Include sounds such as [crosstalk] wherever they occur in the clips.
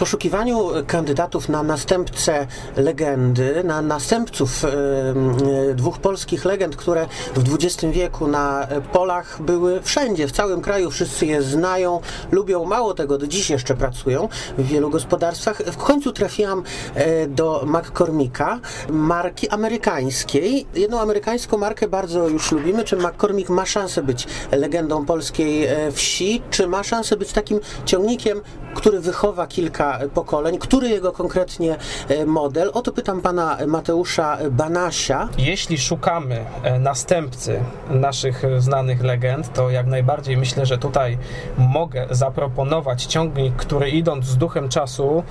poszukiwaniu kandydatów na następcę legendy, na następców e, dwóch polskich legend, które w XX wieku na polach były wszędzie, w całym kraju, wszyscy je znają, lubią, mało tego, do dziś jeszcze pracują w wielu gospodarstwach. W końcu trafiłam e, do McCormicka, marki amerykańskiej. Jedną amerykańską markę bardzo już lubimy. Czy McCormick ma szansę być legendą polskiej e, wsi? Czy ma szansę być takim ciągnikiem, który wychowa kilka pokoleń? Który jego konkretnie e, model? O to pytam pana Mateusza Banasia. Jeśli szukamy następcy naszych znanych legend, to jak najbardziej myślę, że tutaj mogę zaproponować ciągnik, który idąc z duchem czasu,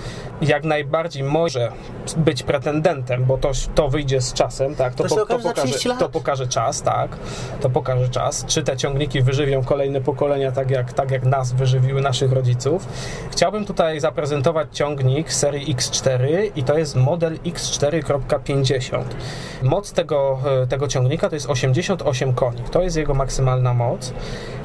jak najbardziej może być pretendentem, bo to, to wyjdzie z czasem, tak? To, to, po, to, pokaże, to pokaże czas, tak? To pokaże czas. Czy te ciągniki wyżywią kolejne pokolenia, tak jak, tak jak nas wyżywiły naszych rodziców. Chciałbym tutaj zaprezentować ciągnik serii X4 i to jest model X4.50. Moc tego, tego ciągnika to jest 88 koni. To jest jego maksymalna moc.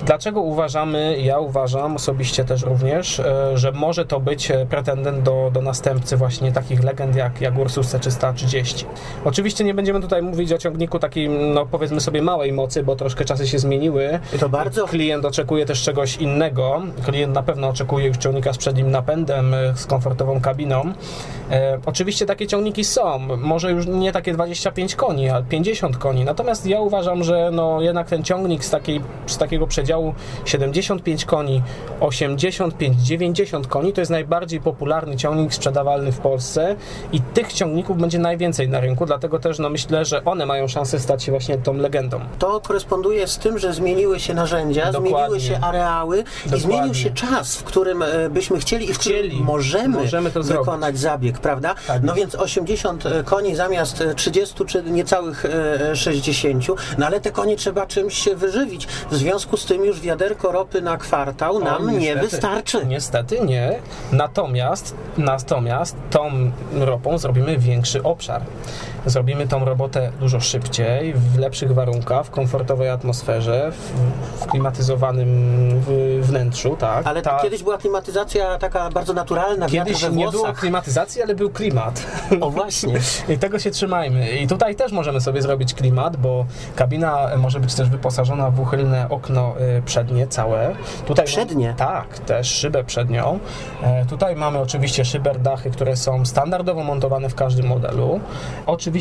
Dlaczego uważamy, ja uważam osobiście też również, e, że może to być e, pretendent do, do następcy właśnie takich legend jak, jak Ursus C330. Oczywiście nie będziemy tutaj mówić o ciągniku takim, no powiedzmy sobie małej mocy, bo troszkę czasy się zmieniły. I to bardzo. Klient oczekuje też czegoś innego. Klient na pewno oczekuje już ciągnika z przednim napędem, e, z komfortową kabiną. E, oczywiście takie ciągniki są, może już nie takie 25 koni, ale 50 koni. Natomiast ja uważam, że no jednak ten ciągnik z, takiej, z takiego przedziału 75 koni, 85, 90 koni to jest najbardziej popularny ciągnik sprzedawalny w Polsce i tych ciągników będzie najwięcej na rynku, dlatego też no myślę, że one mają szansę stać się właśnie tą legendą. To koresponduje z tym, że zmieniły się narzędzia, Dokładnie. zmieniły się areały Dokładnie. i zmienił się czas, w którym e, byśmy chcieli i w chcieli. którym możemy, możemy to wykonać zrobić. zabieg, prawda? Tak. No więc 80 e, koni zamiast 30 e, czy niecałych 60, no ale te konie trzeba czymś się wyżywić. W związku z tym już wiaderko ropy na kwartał nam o, niestety, nie wystarczy. Niestety nie. Natomiast, natomiast tą ropą zrobimy większy obszar. Zrobimy tą robotę dużo szybciej, w lepszych warunkach, w komfortowej atmosferze, w, w klimatyzowanym wnętrzu, tak. Ale Ta... kiedyś była klimatyzacja taka bardzo naturalna, Kiedyś nie było klimatyzacji, ale był klimat. O właśnie. [laughs] I tego się trzymajmy. I tutaj też możemy sobie zrobić klimat, bo kabina może być też wyposażona w uchylne okno y, przednie całe. Tutaj przednie? tak, też szybę przednią. E, tutaj mamy oczywiście szyberdachy, które są standardowo montowane w każdym modelu. Oczywiście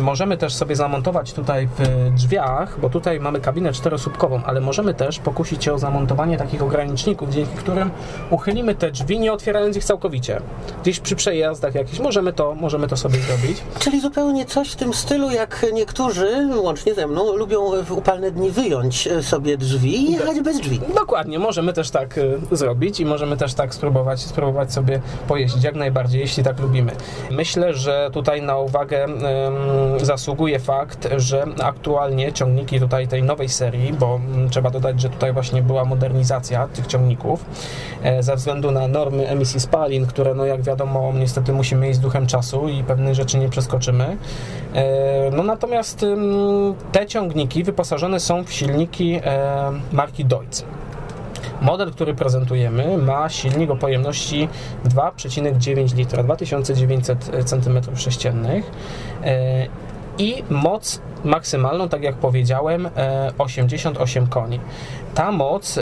możemy też sobie zamontować tutaj w drzwiach, bo tutaj mamy kabinę czterosłupkową, ale możemy też pokusić się o zamontowanie takich ograniczników, dzięki którym uchylimy te drzwi, nie otwierając ich całkowicie. Gdzieś przy przejazdach jakichś możemy to, możemy to sobie zrobić. Czyli zupełnie coś w tym stylu, jak niektórzy, łącznie ze mną, lubią w upalne dni wyjąć sobie drzwi i jechać bez drzwi. Dokładnie, możemy też tak y, zrobić i możemy też tak spróbować, spróbować sobie pojeździć, jak najbardziej, jeśli tak lubimy. Myślę, że tutaj na uwagę zasługuje fakt, że aktualnie ciągniki tutaj tej nowej serii, bo mm, trzeba dodać, że tutaj właśnie była modernizacja tych ciągników e, ze względu na normy emisji spalin, które no jak wiadomo niestety musimy iść z duchem czasu i pewnych rzeczy nie przeskoczymy. E, no natomiast te ciągniki wyposażone są w silniki marki Deutz. Model, który prezentujemy ma silnik o pojemności 2,9 litra, 2900 cm3 i moc maksymalną, tak jak powiedziałem, 88 e, koni. Ta moc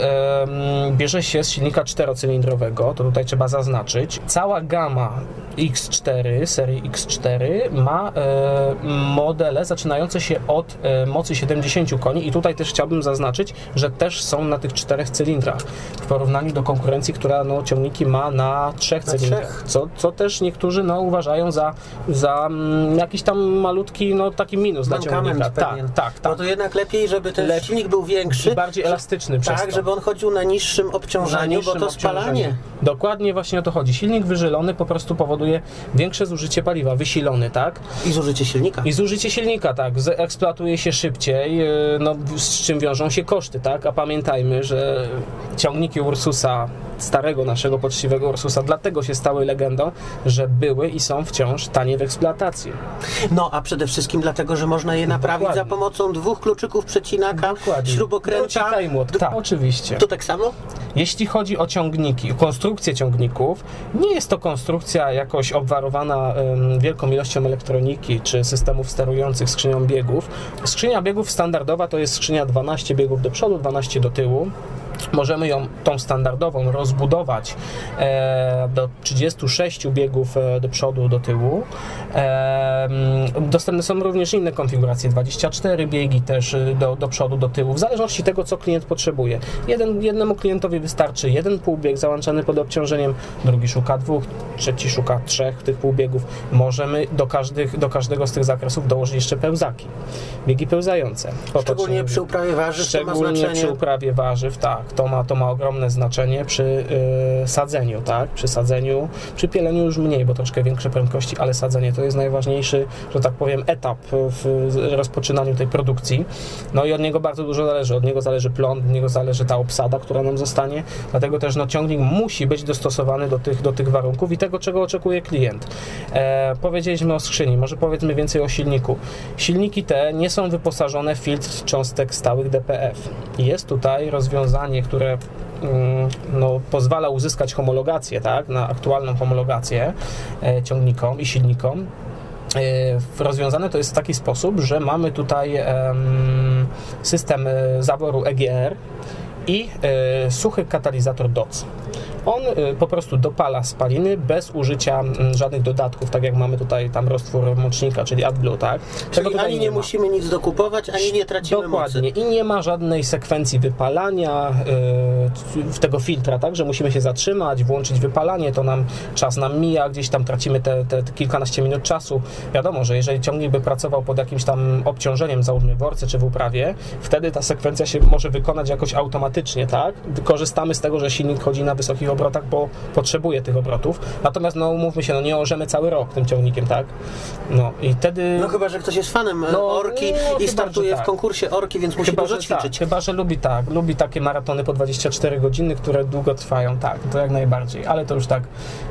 bierze się z silnika czterocylindrowego, to tutaj trzeba zaznaczyć. Cała gama X4, serii X4 ma e, modele zaczynające się od e, mocy 70 koni i tutaj też chciałbym zaznaczyć, że też są na tych czterech cylindrach w porównaniu do konkurencji, która no, ciągniki ma na trzech na cylindrach, co, co też niektórzy no, uważają za, za mm, jakiś tam malutki no, taki minus dla ciągnika. Tak, tak, tak. No to jednak lepiej, żeby ten lepiej, silnik był większy. bardziej elastyczny przez Tak, to. żeby on chodził na niższym obciążeniu, niższym bo to spalanie. Dokładnie właśnie o to chodzi. Silnik wyżylony po prostu powoduje większe zużycie paliwa, wysilony, tak? I zużycie silnika. I zużycie silnika, tak. Eksploatuje się szybciej, y, no, z czym wiążą się koszty, tak? A pamiętajmy, że ciągniki Ursusa starego naszego poczciwego Ursusa dlatego się stały legendą, że były i są wciąż tanie w eksploatacji. No, a przede wszystkim dlatego, że można je naprawić Dokładnie. za pomocą dwóch kluczyków przecinaka, Dokładnie. śrubokręta. Drucika i młot. Tak, oczywiście. To tak samo? Jeśli chodzi o ciągniki, konstrukcję ciągników, nie jest to konstrukcja jakoś obwarowana wielką ilością elektroniki czy systemów sterujących skrzynią biegów. Skrzynia biegów standardowa to jest skrzynia 12 biegów do przodu, 12 do tyłu. Możemy ją, tą standardową, rozbudować e, do 36 biegów e, do przodu, do tyłu. E, mm, dostępne są również inne konfiguracje, 24 biegi też do, do przodu, do tyłu, w zależności tego, co klient potrzebuje. Jeden, jednemu klientowi wystarczy jeden półbieg załączany pod obciążeniem, drugi szuka dwóch, trzeci szuka trzech tych półbiegów. Możemy do, każdych, do każdego z tych zakresów dołożyć jeszcze pełzaki, biegi pełzające. Szczególnie przy uprawie warzyw Szczególnie przy uprawie warzyw, tak, to ma, to ma ogromne znaczenie przy y, sadzeniu, tak, przy sadzeniu, przy pieleniu już mniej, bo troszkę większe prędkości, ale sadzenie to jest najważniejszy, że tak powiem, etap w rozpoczynaniu tej produkcji, no i od niego bardzo dużo zależy, od niego zależy plon, od niego zależy ta obsada, która nam zostanie, dlatego też no, ciągnik musi być dostosowany do tych, do tych warunków i tego, czego oczekuje klient. E, powiedzieliśmy o skrzyni, może powiedzmy więcej o silniku. Silniki te nie są wyposażone w filtr cząstek stałych DPF. Jest tutaj rozwiązanie, które mm, no, pozwala uzyskać homologację, tak, na aktualną homologację e, ciągnikom i silnikom. E, Rozwiązane to jest w taki sposób, że mamy tutaj em, system e, zaworu EGR i suchy katalizator DOC. On e, po prostu dopala spaliny bez użycia mm, żadnych dodatków, tak jak mamy tutaj tam roztwór mocznika, czyli AdBlue, tak? Czyli ani nie ma. musimy nic dokupować, ani nie tracimy Dokładnie. mocy. I nie ma żadnej sekwencji wypalania yy, tego filtra, tak, że musimy się zatrzymać, włączyć wypalanie, to nam czas nam mija, gdzieś tam tracimy te, te, te kilkanaście minut czasu. Wiadomo, że jeżeli ciągnik by pracował pod jakimś tam obciążeniem, załóżmy w worce czy w uprawie, wtedy ta sekwencja się może wykonać jakoś automatycznie, tak? Korzystamy z tego, że silnik chodzi na wysokich obrotach, bo potrzebuje tych obrotów. Natomiast no umówmy się, no nie orzemy cały rok tym ciągnikiem, tak? No i wtedy... No chyba, że ktoś jest fanem e, No, orki no, i startuje tak. w konkursie orki, więc musi Chyba dużo że, ćwiczyć. tak, chyba, że lubi tak, lubi takie maratony po 24 godziny, które długo trwają, tak, to jak najbardziej, ale to już tak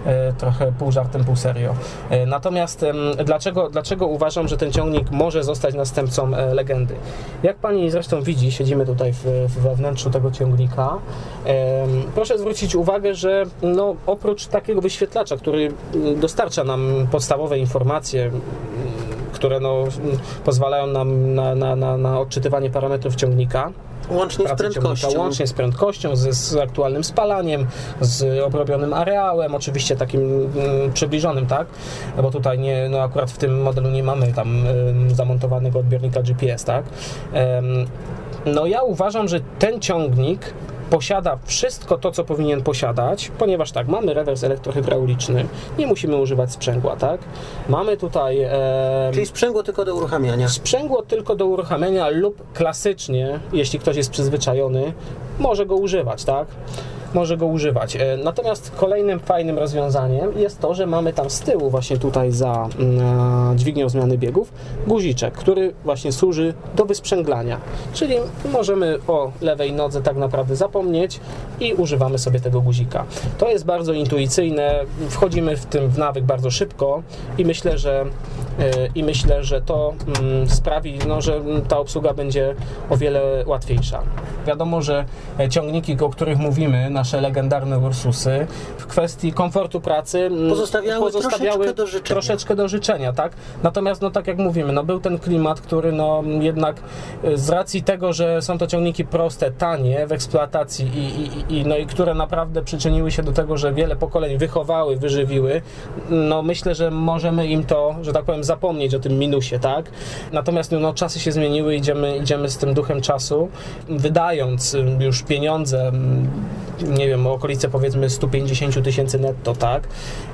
e, trochę pół żartem, pół serio. E, natomiast em, dlaczego, dlaczego uważam, że ten ciągnik może zostać następcą e, legendy? Jak pani zresztą widzi, siedzimy tutaj w, w we wnętrzu tego ciągnika, proszę zwrócić uwagę, że no, oprócz takiego wyświetlacza, który mm, dostarcza nam podstawowe informacje, mm, które no, pozwalają nam na, na, na, na odczytywanie parametrów ciągnika, Łącznie z prędkością. łącznie z prędkością, z, z aktualnym spalaniem, z obrobionym areałem, oczywiście takim mm, przybliżonym, tak? Bo tutaj nie, no akurat w tym modelu nie mamy tam zamontowanego odbiornika GPS, tak? No ja uważam, że ten ciągnik posiada wszystko to, co powinien posiadać, ponieważ tak, mamy rewers elektrohydrauliczny, nie musimy używać sprzęgła, tak? Mamy tutaj em, Czyli sprzęgło tylko do uruchamiania. Sprzęgło tylko do uruchamiania lub klasycznie, jeśli ktoś jest przyzwyczajony, może go używać, tak? Może go używać. E, Natomiast kolejnym fajnym rozwiązaniem jest to, że mamy tam z tyłu, właśnie tutaj za mm, dźwignią zmiany biegów, guziczek, który właśnie służy do wysprzęglania. Czyli możemy o lewej nodze tak naprawdę zapomnieć i używamy sobie tego guzika. To jest bardzo intuicyjne, wchodzimy w tym w nawyk bardzo szybko i myślę, że E, i myślę, że to mm, sprawi, no, że ta obsługa będzie o wiele łatwiejsza. Wiadomo, że e, ciągniki, o których mówimy, nasze legendarne Ursusy, w kwestii komfortu pracy mm, Pozostawiały troszeczkę do życzenia. troszeczkę do życzenia, tak? Natomiast, no tak jak mówimy, no był ten klimat, który no jednak e, z racji tego, że są to ciągniki proste, tanie w eksploatacji i, i, i, no, i które naprawdę przyczyniły się do tego, że wiele pokoleń wychowały, wyżywiły, no myślę, że możemy im to, że tak powiem, zapomnieć o tym minusie, tak? Natomiast no, czasy się zmieniły, idziemy, idziemy z tym duchem czasu, wydając ym, już pieniądze, ym, nie wiem, okolice powiedzmy 150 tysięcy netto, tak?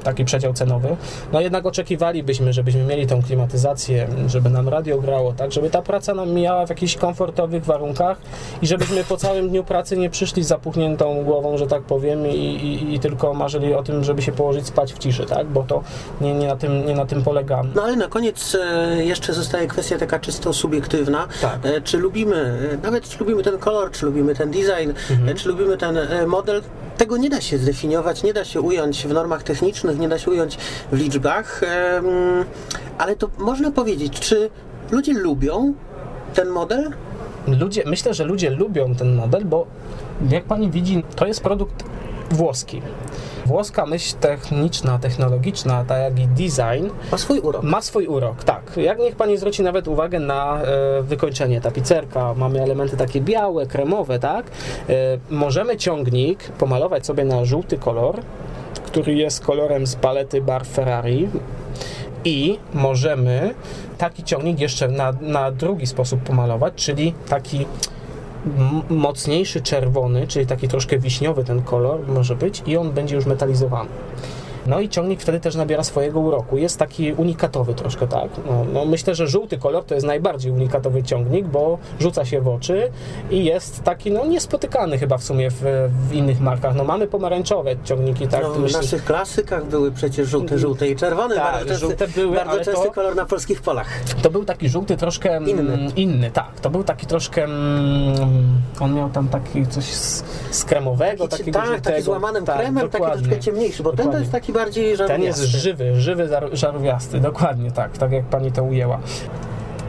Taki przedział cenowy. No jednak oczekiwalibyśmy, żebyśmy mieli tą klimatyzację, żeby nam radio grało, tak? Żeby ta praca nam mijała w jakichś komfortowych warunkach i żebyśmy po całym dniu pracy nie przyszli z zapuchniętą głową, że tak powiem, i, i, i tylko marzyli o tym, żeby się położyć spać w ciszy, tak? Bo to nie, nie, na, tym, nie na tym polega No ale na koniec e, jeszcze zostaje kwestia taka czysto subiektywna. Tak. E, Czy lubimy, e, nawet czy lubimy ten kolor, czy lubimy ten design, Mhm. czy lubimy ten model, model, tego nie da się zdefiniować, nie da się ująć w normach technicznych, nie da się ująć w liczbach, ale to można powiedzieć, czy ludzie lubią ten model? Ludzie, myślę, że ludzie lubią ten model, bo jak pani widzi, to jest produkt włoski. Włoska myśl techniczna, technologiczna, tak jak i design, Ma swój urok. ma swój urok, tak. Jak niech pani zwróci nawet uwagę na e, wykończenie, tapicerka, mamy elementy takie białe, kremowe, tak. E, możemy ciągnik pomalować sobie na żółty kolor, który jest kolorem z palety bar Ferrari i możemy taki ciągnik jeszcze na, na drugi sposób pomalować, czyli taki mocniejszy czerwony, czyli taki troszkę wiśniowy ten kolor może być i on będzie już metalizowany. No i ciągnik wtedy też nabiera swojego uroku. Jest taki unikatowy troszkę, tak. No, no myślę, że żółty kolor to jest najbardziej unikatowy ciągnik, bo rzuca się w oczy i jest taki no niespotykany chyba w sumie w, w innych markach. No mamy pomarańczowe ciągniki, tak. No, w myślę- naszych klasykach były przecież żółte, żółte i czerwone. Tak, bardzo częsty, żółte były, bardzo częsty to- kolor na polskich polach. To był taki żółty troszkę mm, Inny. inny tak. To był taki troszkę. mm, On miał tam taki coś z, z kremowego, Taki, takiego tak, taki żółtego. z łamanym Tak, kremem, taki dokładnie. troszkę ciemniejszy, bo ten to Dokładnie. jest taki bardziej żarowiasty. Ten jest żywy, żywy, żarówiasty, dokładnie tak, tak jak pani to ujęła.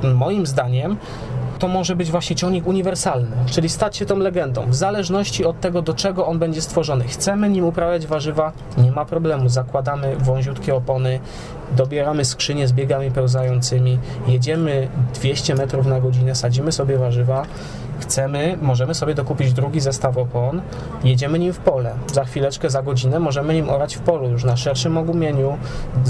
Moim zdaniem to może być właśnie ciągnik uniwersalny, czyli stać się tą legendą, w zależności od tego, do czego on będzie stworzony. Chcemy nim uprawiać warzywa, nie ma problemu, zakładamy wąziutkie opony, dobieramy skrzynię z biegami pełzającymi, jedziemy 200 metrów na godzinę, sadzimy sobie warzywa, chcemy, możemy sobie dokupić drugi zestaw opon, jedziemy nim w pole. Za chwileczkę, za godzinę możemy nim orać w polu już na szerszym ogumieniu.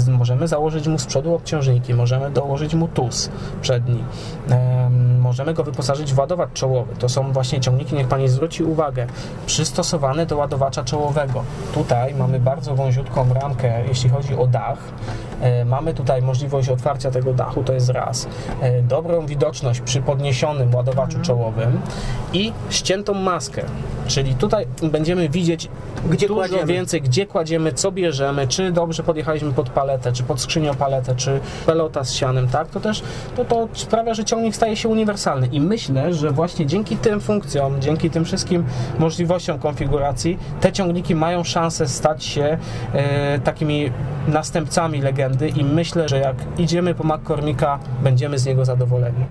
Możemy założyć mu z przodu obciążniki, możemy dołożyć mu tus przedni. Em, możemy go wyposażyć w ładowacz czołowy. To są właśnie ciągniki, niech Pani zwróci uwagę, przystosowane do ładowacza czołowego. Tutaj mamy bardzo wąziutką ramkę, jeśli chodzi o dach. E, Mamy tutaj możliwość otwarcia tego dachu, to jest raz. E, Dobrą widoczność przy podniesionym ładowaczu czołowym i ściętą maskę. Czyli tutaj będziemy widzieć Gdzie dużo kładziemy. więcej, gdzie kładziemy, co bierzemy, czy dobrze podjechaliśmy pod paletę, czy pod skrzynią-paletę, czy pelota z sianem, tak? To też to, to sprawia, że ciągnik staje się uniwersalny i myślę, że właśnie dzięki tym funkcjom, dzięki tym wszystkim możliwościom konfiguracji, te ciągniki mają szansę stać się e, takimi następcami legendy i myślę, że jak idziemy po McCormicka, będziemy z niego zadowoleni.